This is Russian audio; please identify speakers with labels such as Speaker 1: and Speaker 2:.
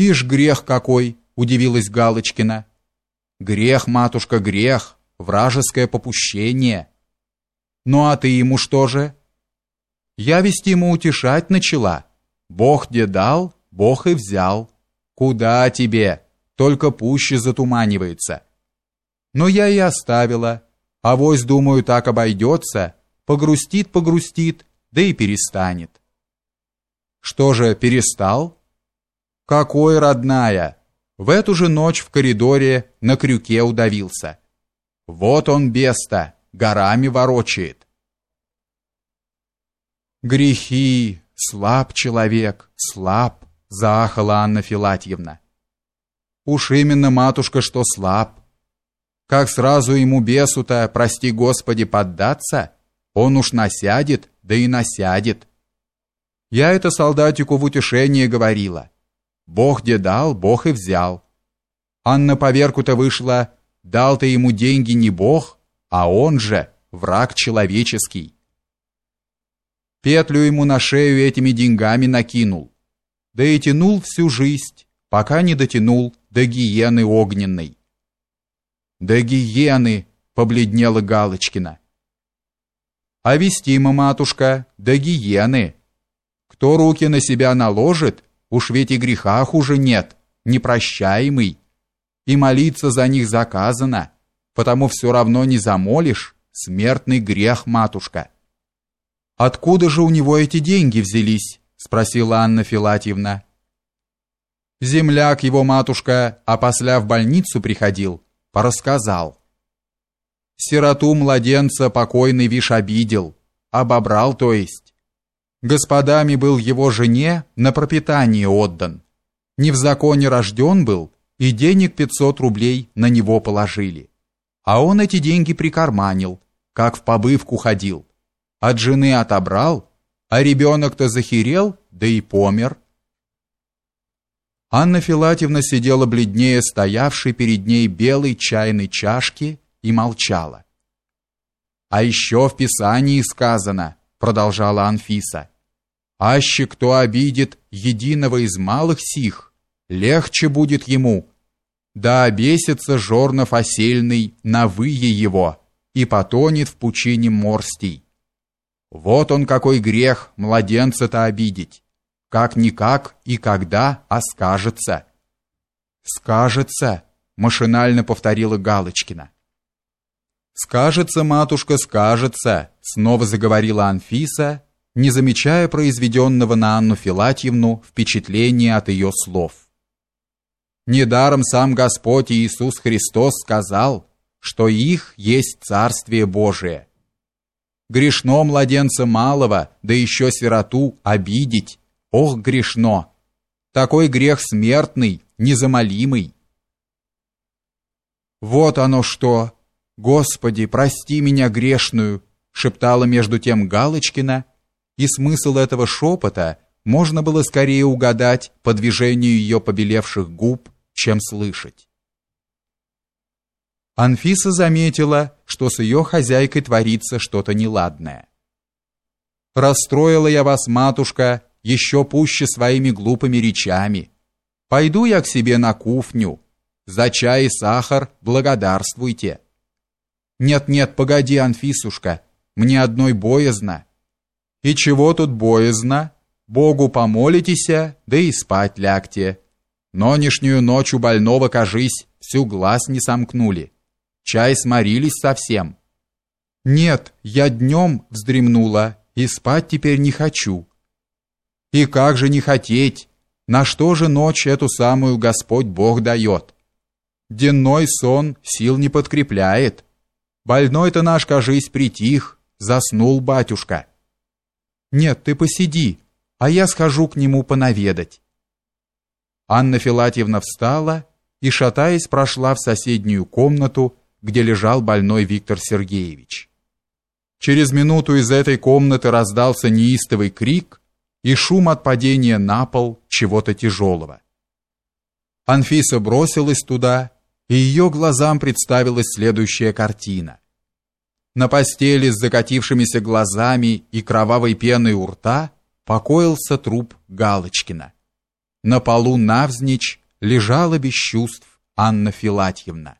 Speaker 1: Ишь грех какой, удивилась Галочкина. Грех, матушка, грех, вражеское попущение. Ну а ты ему что же? Я вести ему утешать начала. Бог где дал, Бог и взял. Куда тебе? Только пуще затуманивается. Но я и оставила. А вось, думаю, так обойдется. Погрустит, погрустит, да и перестанет. Что же, перестал? Какой, родная? В эту же ночь в коридоре на крюке удавился. Вот он беста, горами ворочает. Грехи, слаб человек, слаб, заахала Анна Филатьевна. Уж именно, матушка, что слаб. Как сразу ему бесу-то, прости Господи, поддаться, он уж насядет, да и насядет. Я это солдатику в утешение говорила. Бог где дал, Бог и взял. Анна поверку-то вышла, дал ты ему деньги не Бог, а он же враг человеческий. Петлю ему на шею этими деньгами накинул. Да и тянул всю жизнь, пока не дотянул до гиены огненной. До гиены, побледнела Галочкина. А вестима, матушка, до гиены. Кто руки на себя наложит, уж ведь и греха хуже нет, непрощаемый. И молиться за них заказано, потому все равно не замолишь, смертный грех, матушка. Откуда же у него эти деньги взялись? спросила Анна Филатьевна. Земляк его матушка, а после в больницу приходил, порассказал. Сироту младенца покойный виш обидел, обобрал, то есть господами был его жене на пропитание отдан. Не в законе рожден был, и денег 500 рублей на него положили. А он эти деньги прикарманил, как в побывку ходил. От жены отобрал, а ребенок-то захерел, да и помер. Анна Филатьевна сидела бледнее стоявшей перед ней белой чайной чашки и молчала. А еще в Писании сказано, продолжала Анфиса, Аще кто обидит единого из малых сих, легче будет ему. Да обесится жорнов осельный на вые его и потонет в пучине морстей. Вот он какой грех младенца-то обидеть. Как-никак и когда, а скажется. Скажется, машинально повторила Галочкина. Скажется, матушка, скажется, снова заговорила Анфиса не замечая произведенного на Анну Филатьевну впечатления от ее слов. Недаром сам Господь Иисус Христос сказал, что их есть Царствие Божие. Грешно младенца малого, да еще сироту обидеть, ох, грешно! Такой грех смертный, незамолимый. Вот оно что! Господи, прости меня грешную, шептала между тем Галочкина, и смысл этого шепота можно было скорее угадать по движению ее побелевших губ, чем слышать. Анфиса заметила, что с ее хозяйкой творится что-то неладное. «Расстроила я вас, матушка, еще пуще своими глупыми речами. Пойду я к себе на кухню. За чай и сахар благодарствуйте». «Нет-нет, погоди, Анфисушка, мне одной боязно». И чего тут боязно? Богу помолитеся, да и спать лягте. Нонешнюю ночь у больного, кажись, всю глаз не сомкнули. Чай сморились совсем. Нет, я днем вздремнула, и спать теперь не хочу. И как же не хотеть? На что же ночь эту самую Господь Бог дает? Денной сон сил не подкрепляет. Больной-то наш, кажись, притих, заснул батюшка. Нет, ты посиди, а я схожу к нему понаведать. Анна Филатьевна встала и, шатаясь, прошла в соседнюю комнату, где лежал больной Виктор Сергеевич. Через минуту из этой комнаты раздался неистовый крик и шум от падения на пол чего-то тяжелого. Анфиса бросилась туда, и ее глазам представилась следующая картина. На постели с закатившимися глазами и кровавой пеной у рта покоился труп Галочкина. На полу навзничь лежала без чувств Анна Филатьевна.